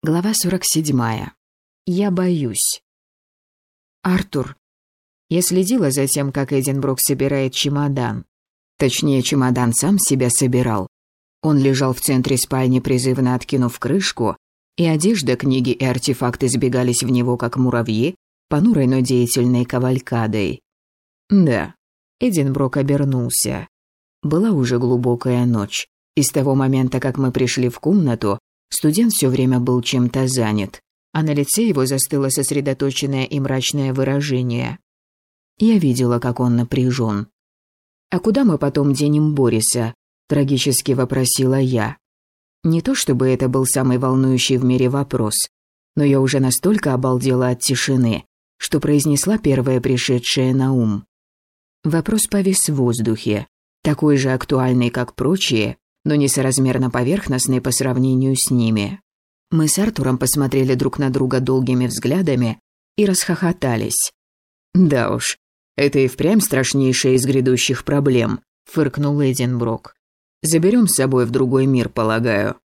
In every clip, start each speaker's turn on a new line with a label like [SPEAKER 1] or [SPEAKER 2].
[SPEAKER 1] Глава 47. Я боюсь. Артур. Я следила за тем, как Эдинбрук собирает чемодан. Точнее, чемодан сам себя собирал. Он лежал в центре спальни, призывно откинув крышку, и одежда, книги и артефакты сбегались в него, как муравьи, понурой, но деятельной кавалькадой. Да, Эдинброк обернулся. Была уже глубокая ночь. И с того момента, как мы пришли в комнату, Студент все время был чем-то занят, а на лице его застыло сосредоточенное и мрачное выражение. Я видела, как он напряжен. «А куда мы потом денем Бориса?» – трагически вопросила я. Не то чтобы это был самый волнующий в мире вопрос, но я уже настолько обалдела от тишины, что произнесла первое пришедшее на ум. Вопрос повис в воздухе, такой же актуальный, как прочие, но несоразмерно поверхностный по сравнению с ними. Мы с Артуром посмотрели друг на друга долгими взглядами и расхохотались. «Да уж, это и впрямь страшнейшая из грядущих проблем», — фыркнул Эдинброк. «Заберем с собой в другой мир, полагаю».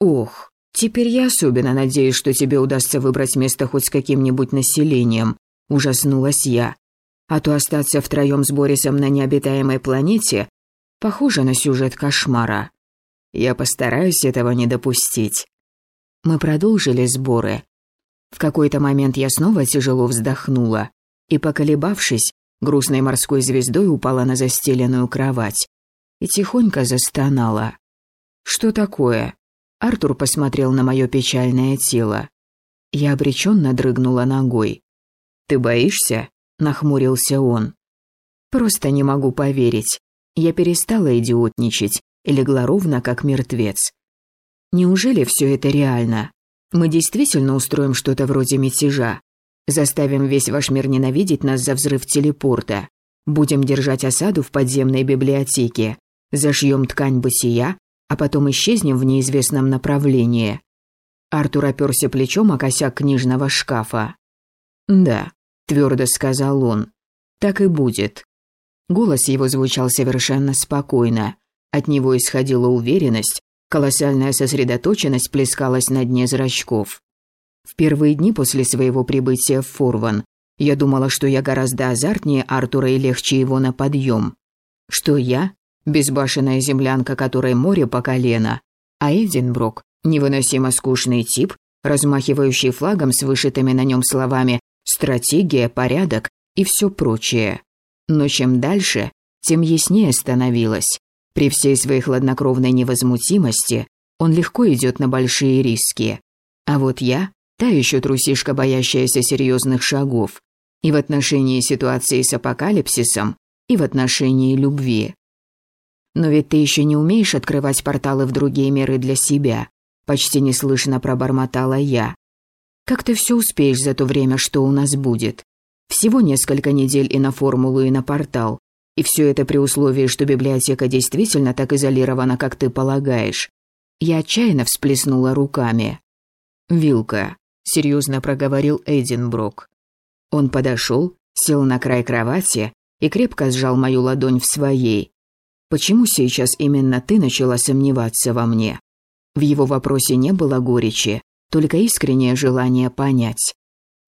[SPEAKER 1] «Ох, теперь я особенно надеюсь, что тебе удастся выбрать место хоть с каким-нибудь населением», — ужаснулась я. «А то остаться втроем с Борисом на необитаемой планете Похоже на сюжет кошмара. Я постараюсь этого не допустить. Мы продолжили сборы. В какой-то момент я снова тяжело вздохнула и, поколебавшись, грустной морской звездой упала на застеленную кровать и тихонько застонала. «Что такое?» Артур посмотрел на мое печальное тело. Я обреченно дрыгнула ногой. «Ты боишься?» – нахмурился он. «Просто не могу поверить. Я перестала идиотничать и легла ровно, как мертвец. Неужели все это реально? Мы действительно устроим что-то вроде мятежа? Заставим весь ваш мир ненавидеть нас за взрыв телепорта? Будем держать осаду в подземной библиотеке? Зашьем ткань бытия, а потом исчезнем в неизвестном направлении?» Артур оперся плечом о косяк книжного шкафа. «Да», — твердо сказал он, — «так и будет. Голос его звучал совершенно спокойно. От него исходила уверенность, колоссальная сосредоточенность плескалась на дне зрачков. В первые дни после своего прибытия в Форван я думала, что я гораздо азартнее Артура и легче его на подъем. Что я – безбашенная землянка, которой море по колено, а Эдинброк – невыносимо скучный тип, размахивающий флагом с вышитыми на нем словами «стратегия», «порядок» и все прочее. Но чем дальше, тем яснее становилось. При всей своей хладнокровной невозмутимости он легко идет на большие риски. А вот я – та еще трусишка, боящаяся серьезных шагов. И в отношении ситуации с апокалипсисом, и в отношении любви. Но ведь ты еще не умеешь открывать порталы в другие миры для себя. Почти неслышно пробормотала я. Как ты все успеешь за то время, что у нас будет? Всего несколько недель и на формулу, и на портал. И все это при условии, что библиотека действительно так изолирована, как ты полагаешь. Я отчаянно всплеснула руками. «Вилка», — серьезно проговорил Эдинброк. Он подошел, сел на край кровати и крепко сжал мою ладонь в своей. «Почему сейчас именно ты начала сомневаться во мне?» В его вопросе не было горечи, только искреннее желание понять.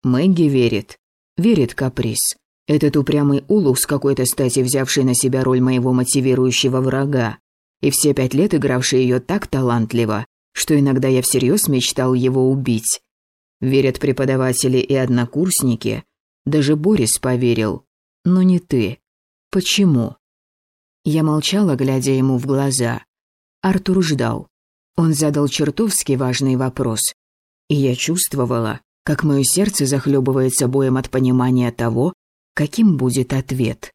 [SPEAKER 1] Мэгги верит, Верит каприз. Этот упрямый улух с какой-то стати взявший на себя роль моего мотивирующего врага. И все пять лет игравший ее так талантливо, что иногда я всерьез мечтал его убить. Верят преподаватели и однокурсники. Даже Борис поверил. Но не ты. Почему? Я молчала, глядя ему в глаза. Артур ждал. Он задал чертовски важный вопрос. И я чувствовала, как мое сердце захлебывается боем от понимания того, каким будет ответ.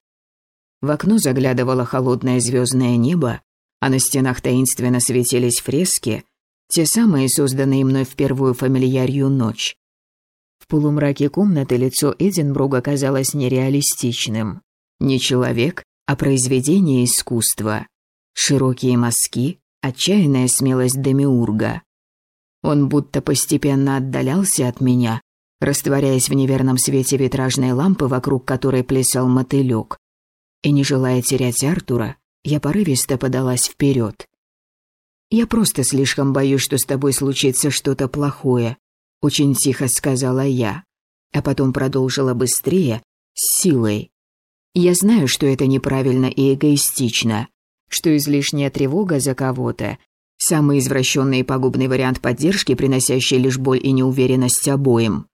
[SPEAKER 1] В окно заглядывало холодное звездное небо, а на стенах таинственно светились фрески, те самые, созданные мной в первую фамильярию ночь. В полумраке комнаты лицо Эдинбруга казалось нереалистичным. Не человек, а произведение искусства. Широкие мазки, отчаянная смелость Демиурга. Он будто постепенно отдалялся от меня, растворяясь в неверном свете витражной лампы, вокруг которой плясал мотылёк. И не желая терять Артура, я порывисто подалась вперед. Я просто слишком боюсь, что с тобой случится что-то плохое», — очень тихо сказала я, а потом продолжила быстрее, с силой. «Я знаю, что это неправильно и эгоистично, что излишняя тревога за кого-то — самый извращенный и пагубный вариант поддержки, приносящий лишь боль и неуверенность обоим.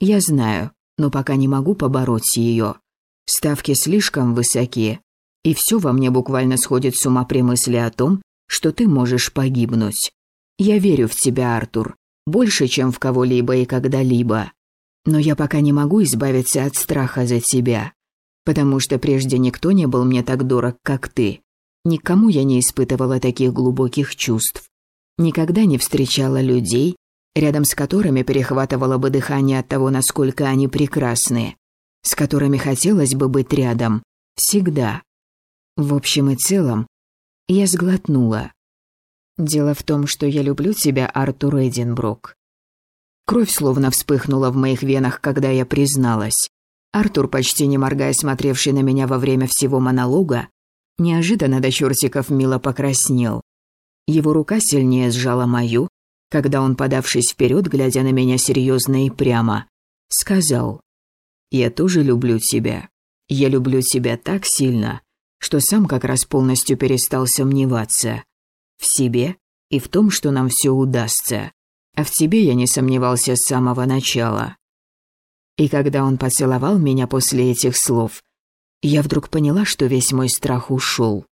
[SPEAKER 1] Я знаю, но пока не могу побороть ее. Ставки слишком высоки, и все во мне буквально сходит с ума при мысли о том, что ты можешь погибнуть. Я верю в тебя, Артур, больше, чем в кого-либо и когда-либо. Но я пока не могу избавиться от страха за тебя, потому что прежде никто не был мне так дорог, как ты. Никому я не испытывала таких глубоких чувств. Никогда не встречала людей, рядом с которыми перехватывало бы дыхание от того, насколько они прекрасны, с которыми хотелось бы быть рядом, всегда. В общем и целом, я сглотнула. Дело в том, что я люблю тебя, Артур Эдинбрук. Кровь словно вспыхнула в моих венах, когда я призналась. Артур, почти не моргая, смотревший на меня во время всего монолога, неожиданно до чертиков мило покраснел. Его рука сильнее сжала мою, когда он, подавшись вперед, глядя на меня серьезно и прямо, сказал, «Я тоже люблю тебя. Я люблю тебя так сильно, что сам как раз полностью перестал сомневаться. В себе и в том, что нам все удастся. А в тебе я не сомневался с самого начала. И когда он поцеловал меня после этих слов, я вдруг поняла, что весь мой страх ушел.